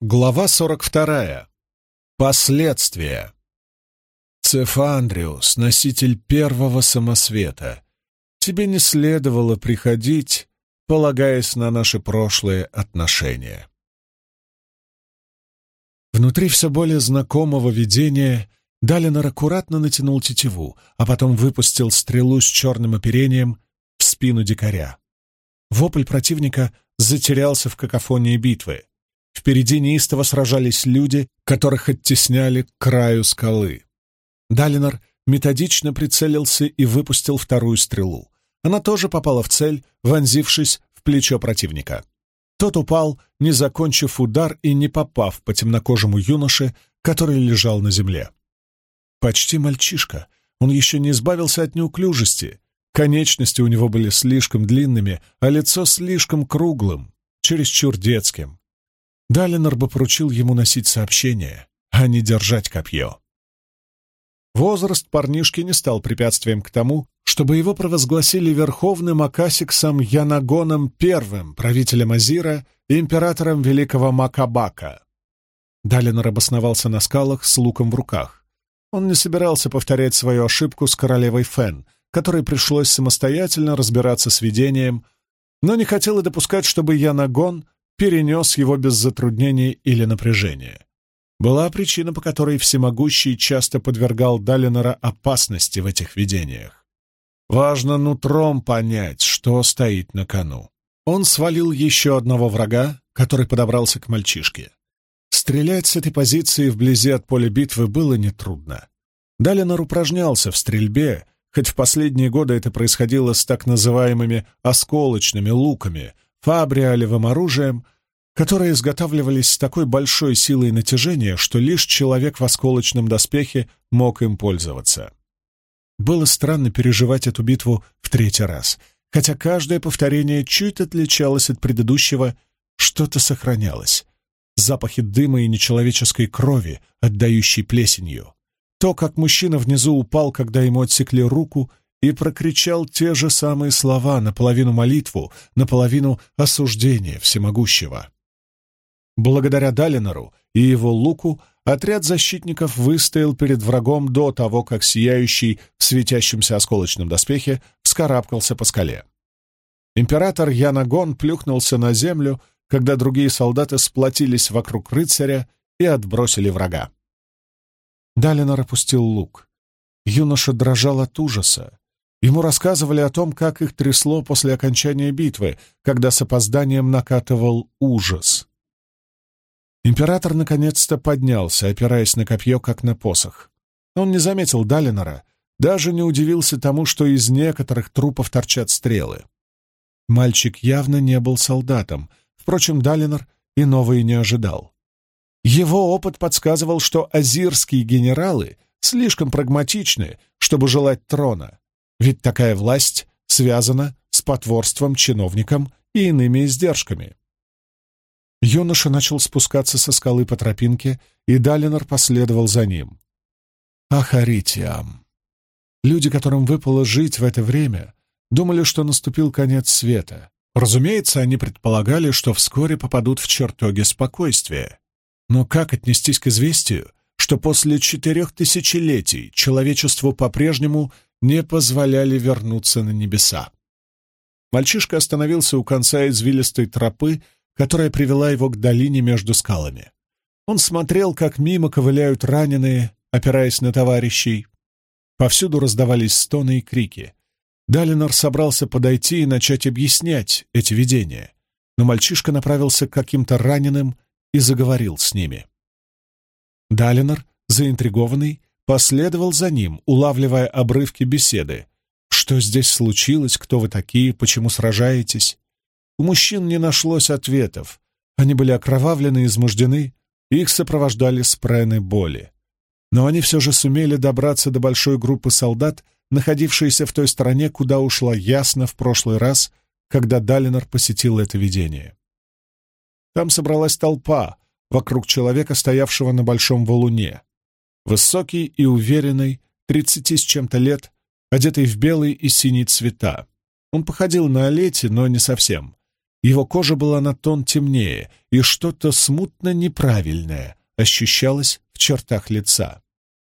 Глава 42. Последствия. Цефандриус, носитель первого самосвета, тебе не следовало приходить, полагаясь на наши прошлые отношения. Внутри все более знакомого видения Далинор аккуратно натянул тетиву, а потом выпустил стрелу с черным оперением в спину дикаря. Вопль противника затерялся в какофонии битвы. Впереди неистово сражались люди, которых оттесняли к краю скалы. Далинор методично прицелился и выпустил вторую стрелу. Она тоже попала в цель, вонзившись в плечо противника. Тот упал, не закончив удар и не попав по темнокожему юноше, который лежал на земле. Почти мальчишка. Он еще не избавился от неуклюжести. Конечности у него были слишком длинными, а лицо слишком круглым, чересчур детским. Далинор бы поручил ему носить сообщение, а не держать копье. Возраст парнишки не стал препятствием к тому, чтобы его провозгласили верховным Акасиксом Янагоном I, правителем Азира и императором великого Макабака. Далинор обосновался на скалах с луком в руках. Он не собирался повторять свою ошибку с королевой Фен, которой пришлось самостоятельно разбираться с видением, но не хотел и допускать, чтобы Янагон перенес его без затруднений или напряжения. Была причина, по которой Всемогущий часто подвергал Далинора опасности в этих видениях. Важно нутром понять, что стоит на кону. Он свалил еще одного врага, который подобрался к мальчишке. Стрелять с этой позиции вблизи от поля битвы было нетрудно. Далинор упражнялся в стрельбе, хоть в последние годы это происходило с так называемыми осколочными луками — фабриалевым оружием, которые изготавливались с такой большой силой натяжения, что лишь человек в осколочном доспехе мог им пользоваться. Было странно переживать эту битву в третий раз, хотя каждое повторение чуть отличалось от предыдущего, что-то сохранялось. Запахи дыма и нечеловеческой крови, отдающей плесенью. То, как мужчина внизу упал, когда ему отсекли руку, и прокричал те же самые слова, наполовину молитву, наполовину осуждение всемогущего. Благодаря Далинору и его луку отряд защитников выстоял перед врагом до того, как сияющий в светящемся осколочном доспехе вскарабкался по скале. Император Янагон плюхнулся на землю, когда другие солдаты сплотились вокруг рыцаря и отбросили врага. Далинор опустил лук. Юноша дрожал от ужаса. Ему рассказывали о том, как их трясло после окончания битвы, когда с опозданием накатывал ужас. Император наконец-то поднялся, опираясь на копье, как на посох. Он не заметил Далинора, даже не удивился тому, что из некоторых трупов торчат стрелы. Мальчик явно не был солдатом, впрочем, Далинор иного и не ожидал. Его опыт подсказывал, что азирские генералы слишком прагматичны, чтобы желать трона, ведь такая власть связана с потворством чиновникам и иными издержками. Юноша начал спускаться со скалы по тропинке, и Далинор последовал за ним. Ахаритиам. Люди, которым выпало жить в это время, думали, что наступил конец света. Разумеется, они предполагали, что вскоре попадут в чертоги спокойствия. Но как отнестись к известию, что после четырех тысячелетий человечеству по-прежнему не позволяли вернуться на небеса. Мальчишка остановился у конца извилистой тропы, которая привела его к долине между скалами. Он смотрел, как мимо ковыляют раненые, опираясь на товарищей. Повсюду раздавались стоны и крики. Далинор собрался подойти и начать объяснять эти видения, но мальчишка направился к каким-то раненым и заговорил с ними. Далинор, заинтригованный, последовал за ним, улавливая обрывки беседы. «Что здесь случилось? Кто вы такие? Почему сражаетесь?» У мужчин не нашлось ответов. Они были окровавлены измождены, их сопровождали спрены боли. Но они все же сумели добраться до большой группы солдат, находившейся в той стороне, куда ушла ясно в прошлый раз, когда Далинор посетил это видение. Там собралась толпа вокруг человека, стоявшего на большом валуне. Высокий и уверенный, тридцати с чем-то лет, одетый в белый и синий цвета. Он походил на Олети, но не совсем. Его кожа была на тон темнее, и что-то смутно неправильное ощущалось в чертах лица.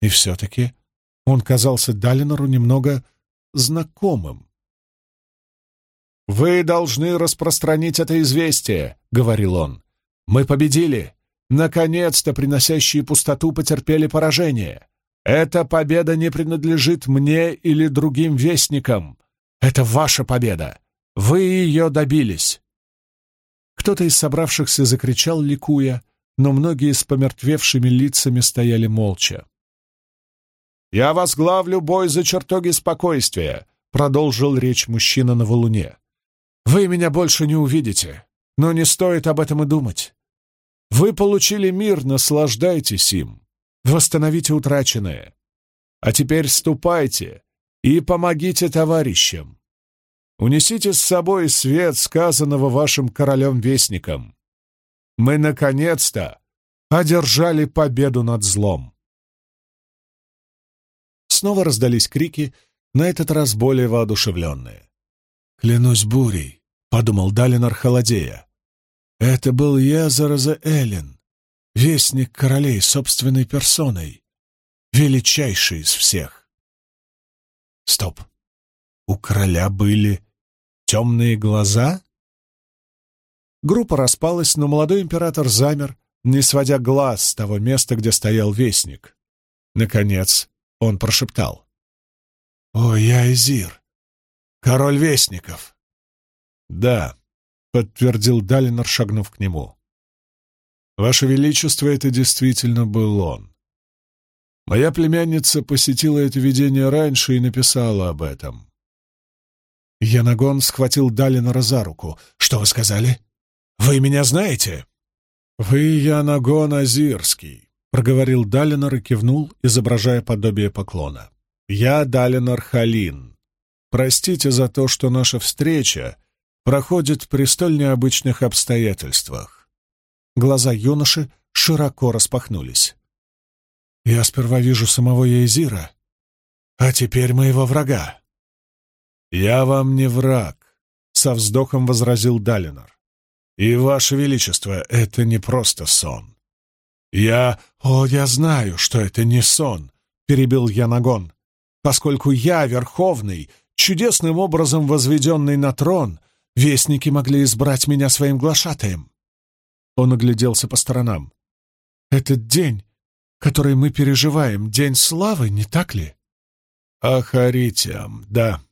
И все-таки он казался Далинору немного знакомым. «Вы должны распространить это известие», — говорил он. «Мы победили. Наконец-то приносящие пустоту потерпели поражение. Эта победа не принадлежит мне или другим вестникам. Это ваша победа. Вы ее добились». Кто-то из собравшихся закричал, ликуя, но многие с помертвевшими лицами стояли молча. «Я возглавлю бой за чертоги спокойствия», — продолжил речь мужчина на валуне. «Вы меня больше не увидите, но не стоит об этом и думать. Вы получили мир, наслаждайтесь им, восстановите утраченное. А теперь ступайте и помогите товарищам. Унесите с собой свет сказанного вашим королем-вестником. Мы, наконец-то, одержали победу над злом. Снова раздались крики, на этот раз более воодушевленные. «Клянусь бурей», — подумал Далинар холодея. «Это был Язараза Эллен, вестник королей собственной персоной, величайший из всех». Стоп. У короля были темные глаза? Группа распалась, но молодой император замер, не сводя глаз с того места, где стоял вестник. Наконец он прошептал. «О, я Изир, король вестников!» «Да», — подтвердил Далинор, шагнув к нему. «Ваше Величество, это действительно был он. Моя племянница посетила это видение раньше и написала об этом». Янагон схватил Далинора за руку. «Что вы сказали? Вы меня знаете?» «Вы Янагон Азирский», — проговорил Далинор и кивнул, изображая подобие поклона. «Я Далинор Халин. Простите за то, что наша встреча проходит при столь необычных обстоятельствах». Глаза юноши широко распахнулись. «Я сперва вижу самого Ейзира, а теперь моего врага». «Я вам не враг», — со вздохом возразил Далинор. И, Ваше Величество, это не просто сон. Я... О, я знаю, что это не сон, перебил Янагон. Поскольку я Верховный, чудесным образом возведенный на трон, вестники могли избрать меня своим глашатаем. Он огляделся по сторонам. Этот день, который мы переживаем, день славы, не так ли? Ахаритиам, да.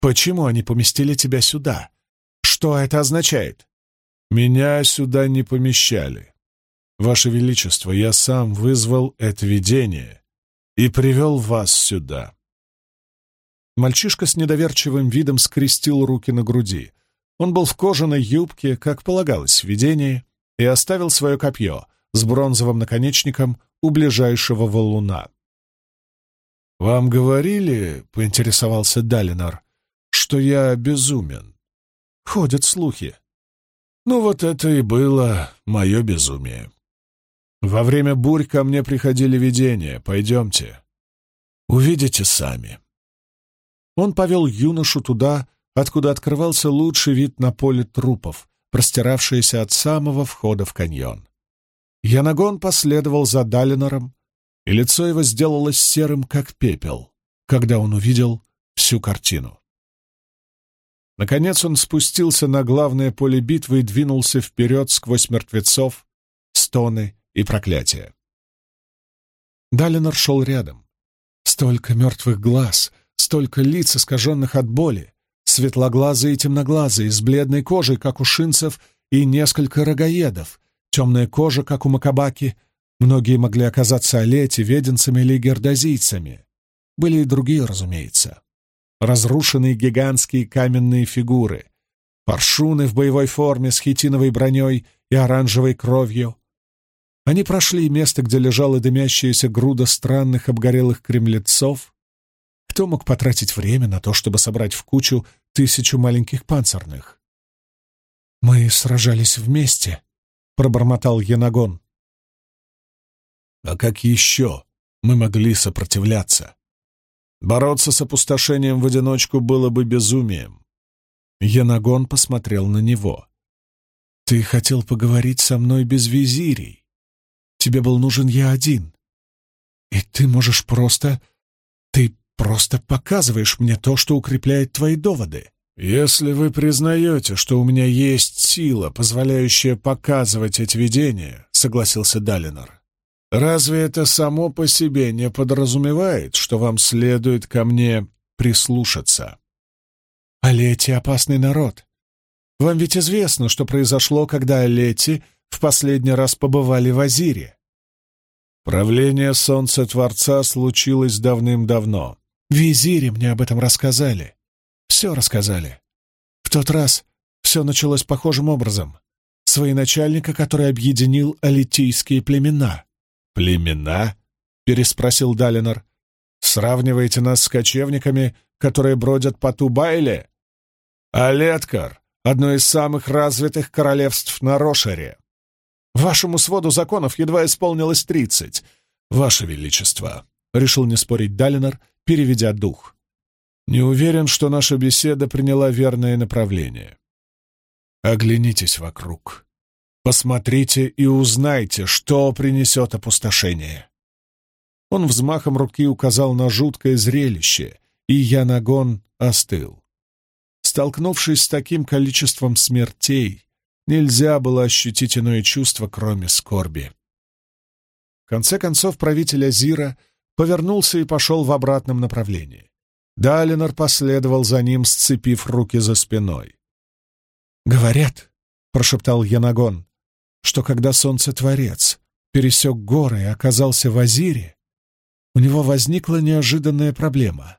Почему они поместили тебя сюда? Что это означает? Меня сюда не помещали. Ваше Величество, я сам вызвал это видение и привел вас сюда. Мальчишка с недоверчивым видом скрестил руки на груди. Он был в кожаной юбке, как полагалось в видении, и оставил свое копье с бронзовым наконечником у ближайшего валуна. «Вам говорили, — поинтересовался Далинар, — что я безумен. Ходят слухи. Ну вот это и было мое безумие. Во время бурь ко мне приходили видения. Пойдемте. Увидите сами. Он повел юношу туда, откуда открывался лучший вид на поле трупов, простиравшееся от самого входа в каньон. Янагон последовал за Далинором, и лицо его сделалось серым, как пепел, когда он увидел всю картину. Наконец он спустился на главное поле битвы и двинулся вперед сквозь мертвецов, стоны и проклятия. Далинор шел рядом. Столько мертвых глаз, столько лиц, искаженных от боли, светлоглазые и темноглазые, с бледной кожей, как у шинцев, и несколько рогаедов, темная кожа, как у макабаки. Многие могли оказаться олети, веденцами или гердозийцами. Были и другие, разумеется разрушенные гигантские каменные фигуры, паршуны в боевой форме с хитиновой броней и оранжевой кровью. Они прошли место, где лежала дымящаяся груда странных обгорелых кремлецов. Кто мог потратить время на то, чтобы собрать в кучу тысячу маленьких панцирных? «Мы сражались вместе», — пробормотал Янагон. «А как еще мы могли сопротивляться?» Бороться с опустошением в одиночку было бы безумием. Янагон посмотрел на него. «Ты хотел поговорить со мной без визирей. Тебе был нужен я один. И ты можешь просто... Ты просто показываешь мне то, что укрепляет твои доводы. Если вы признаете, что у меня есть сила, позволяющая показывать эти видения, — согласился Далинор, — разве это само по себе не подразумевает, что вам следует ко мне прислушаться? Алети — опасный народ. Вам ведь известно, что произошло, когда Алети в последний раз побывали в Азире. Правление Солнца Творца случилось давным-давно. Визири мне об этом рассказали. Все рассказали. В тот раз все началось похожим образом. Свои начальника, который объединил алитийские племена. «Племена?» — переспросил Далинор. «Сравниваете нас с кочевниками, которые бродят по Тубайле?» «Алеткар — одно из самых развитых королевств на Рошере. Вашему своду законов едва исполнилось тридцать. Ваше Величество!» — решил не спорить Далинор, переведя дух. «Не уверен, что наша беседа приняла верное направление. Оглянитесь вокруг. Посмотрите и узнайте, что принесет опустошение». Он взмахом руки указал на жуткое зрелище, и Янагон остыл. Столкнувшись с таким количеством смертей, нельзя было ощутить иное чувство, кроме скорби. В конце концов правитель Азира повернулся и пошел в обратном направлении. Далинор последовал за ним, сцепив руки за спиной. «Говорят», — прошептал Янагон, — «что когда Солнце-творец пересек горы и оказался в Азире, у него возникла неожиданная проблема.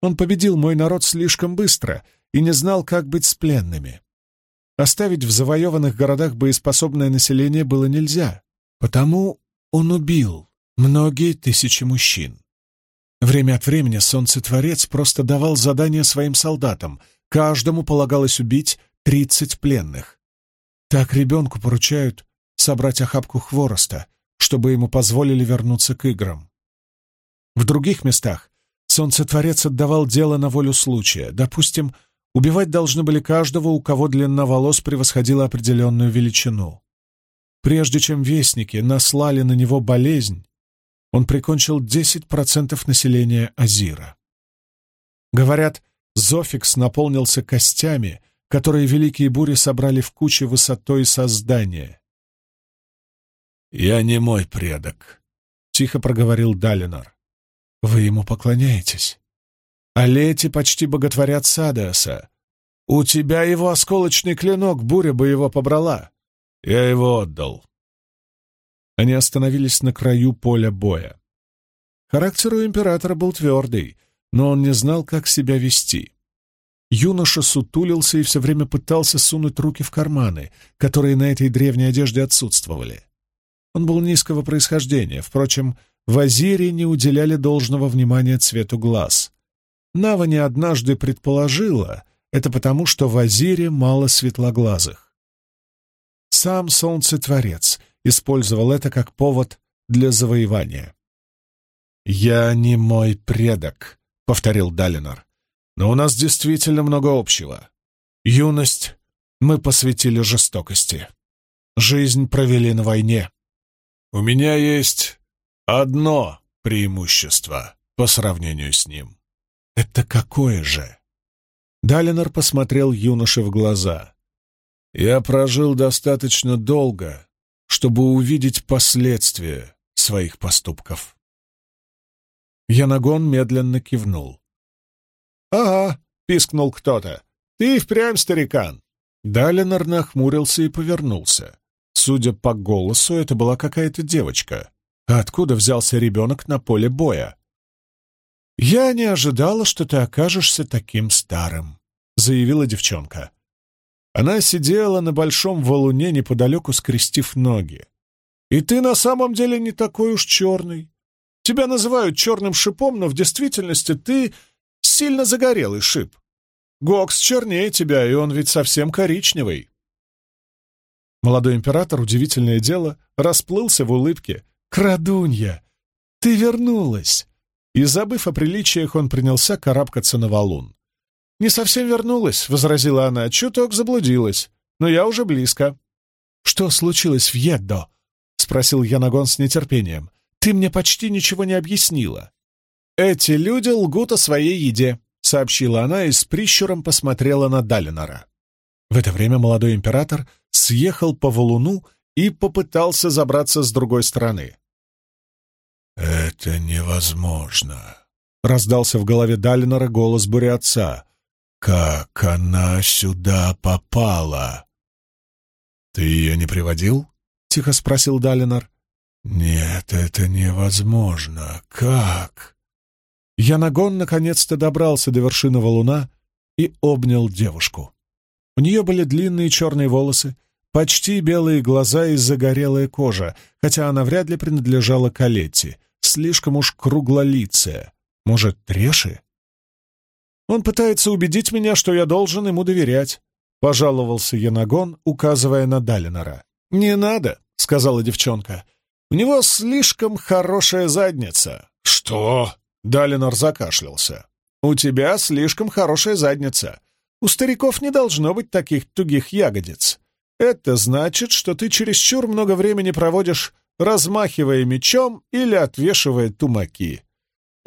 Он победил мой народ слишком быстро и не знал, как быть с пленными. Оставить в завоеванных городах боеспособное население было нельзя, потому он убил многие тысячи мужчин. Время от времени Солнцетворец просто давал задания своим солдатам, каждому полагалось убить тридцать пленных. Так ребенку поручают собрать охапку хвороста, чтобы ему позволили вернуться к играм. В других местах Солнцетворец отдавал дело на волю случая. Допустим, убивать должны были каждого, у кого длина волос превосходила определенную величину. Прежде чем вестники наслали на него болезнь, он прикончил 10% населения Азира. Говорят, Зофикс наполнился костями, которые великие бури собрали в куче высотой создания. «Я не мой предок», — тихо проговорил Далинор. «Вы ему поклоняетесь. А лети почти боготворят Садеаса. У тебя его осколочный клинок, буря бы его побрала. Я его отдал. Они остановились на краю поля боя. Характер у императора был твердый, но он не знал, как себя вести. Юноша сутулился и все время пытался сунуть руки в карманы, которые на этой древней одежде отсутствовали. Он был низкого происхождения, впрочем, в Азире не уделяли должного внимания цвету глаз. Нава не однажды предположила, это потому, что в Азире мало светлоглазых. Сам Солнцетворец использовал это как повод для завоевания. «Я не мой предок», — повторил Далинор, — «но у нас действительно много общего. Юность мы посвятили жестокости. Жизнь провели на войне. У меня есть одно преимущество по сравнению с ним. Это какое же?» Далинор посмотрел юноше в глаза. «Я прожил достаточно долго, чтобы увидеть последствия своих поступков. Янагон медленно кивнул. «Ага», — пискнул кто-то, — «ты впрямь старикан». Далинор нахмурился и повернулся. Судя по голосу, это была какая-то девочка. откуда взялся ребенок на поле боя? «Я не ожидала, что ты окажешься таким старым», — заявила девчонка. Она сидела на большом валуне неподалеку, скрестив ноги. «И ты на самом деле не такой уж черный. Тебя называют черным шипом, но в действительности ты сильно загорелый шип. Гокс чернее тебя, и он ведь совсем коричневый». Молодой император, удивительное дело, расплылся в улыбке. «Крадунья! Ты вернулась!» И, забыв о приличиях, он принялся карабкаться на валун. «Не совсем вернулась», — возразила она, — «чуток заблудилась, но я уже близко». «Что случилось в Еддо?» — спросил Янагон с нетерпением. «Ты мне почти ничего не объяснила». «Эти люди лгут о своей еде», — сообщила она и с прищуром посмотрела на Далинора. В это время молодой император съехал по валуну и попытался забраться с другой стороны. «Это невозможно», — раздался в голове Далинора голос буря отца. «Как она сюда попала?» «Ты ее не приводил?» — тихо спросил Далинор. «Нет, это невозможно. Как?» Янагон наконец-то добрался до вершины валуна и обнял девушку. У нее были длинные черные волосы, почти белые глаза и загорелая кожа, хотя она вряд ли принадлежала Калетти, слишком уж круглолицая. Может, Треши? Он пытается убедить меня, что я должен ему доверять. — пожаловался Янагон, указывая на Далинора. «Не надо», — сказала девчонка. «У него слишком хорошая задница». «Что?» — Далинор закашлялся. «У тебя слишком хорошая задница. У стариков не должно быть таких тугих ягодиц. Это значит, что ты чересчур много времени проводишь, размахивая мечом или отвешивая тумаки.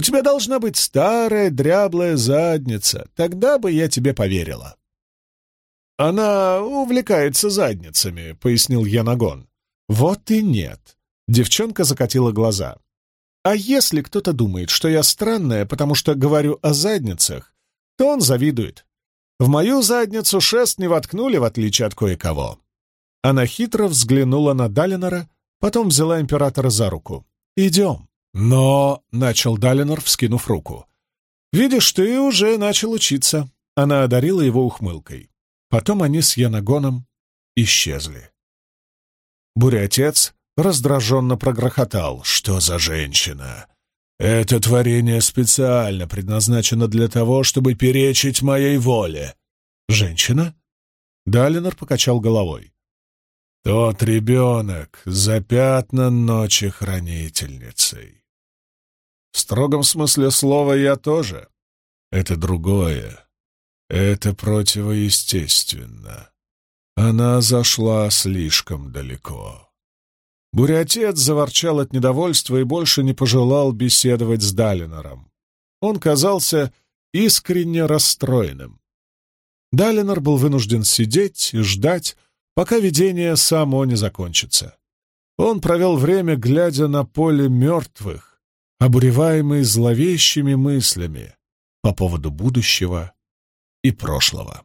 У тебя должна быть старая дряблая задница, тогда бы я тебе поверила». «Она увлекается задницами», — пояснил Янагон. «Вот и нет». Девчонка закатила глаза. «А если кто-то думает, что я странная, потому что говорю о задницах, то он завидует. В мою задницу шест не воткнули, в отличие от кое-кого». Она хитро взглянула на Далинора, потом взяла императора за руку. «Идем». «Но...» — начал Далинор, вскинув руку. «Видишь, ты уже начал учиться». Она одарила его ухмылкой. Потом они с Янагоном исчезли. Буря-отец раздраженно прогрохотал. «Что за женщина? Это творение специально предназначено для того, чтобы перечить моей воле». «Женщина?» Далинор покачал головой. «Тот ребенок запятнан ночи хранительницей». «В строгом смысле слова я тоже. Это другое. Это противоестественно. Она зашла слишком далеко. Бурятец заворчал от недовольства и больше не пожелал беседовать с Далинором. Он казался искренне расстроенным. Далинор был вынужден сидеть и ждать, пока видение само не закончится. Он провел время, глядя на поле мертвых, обуреваемый зловещими мыслями по поводу будущего и прошлого.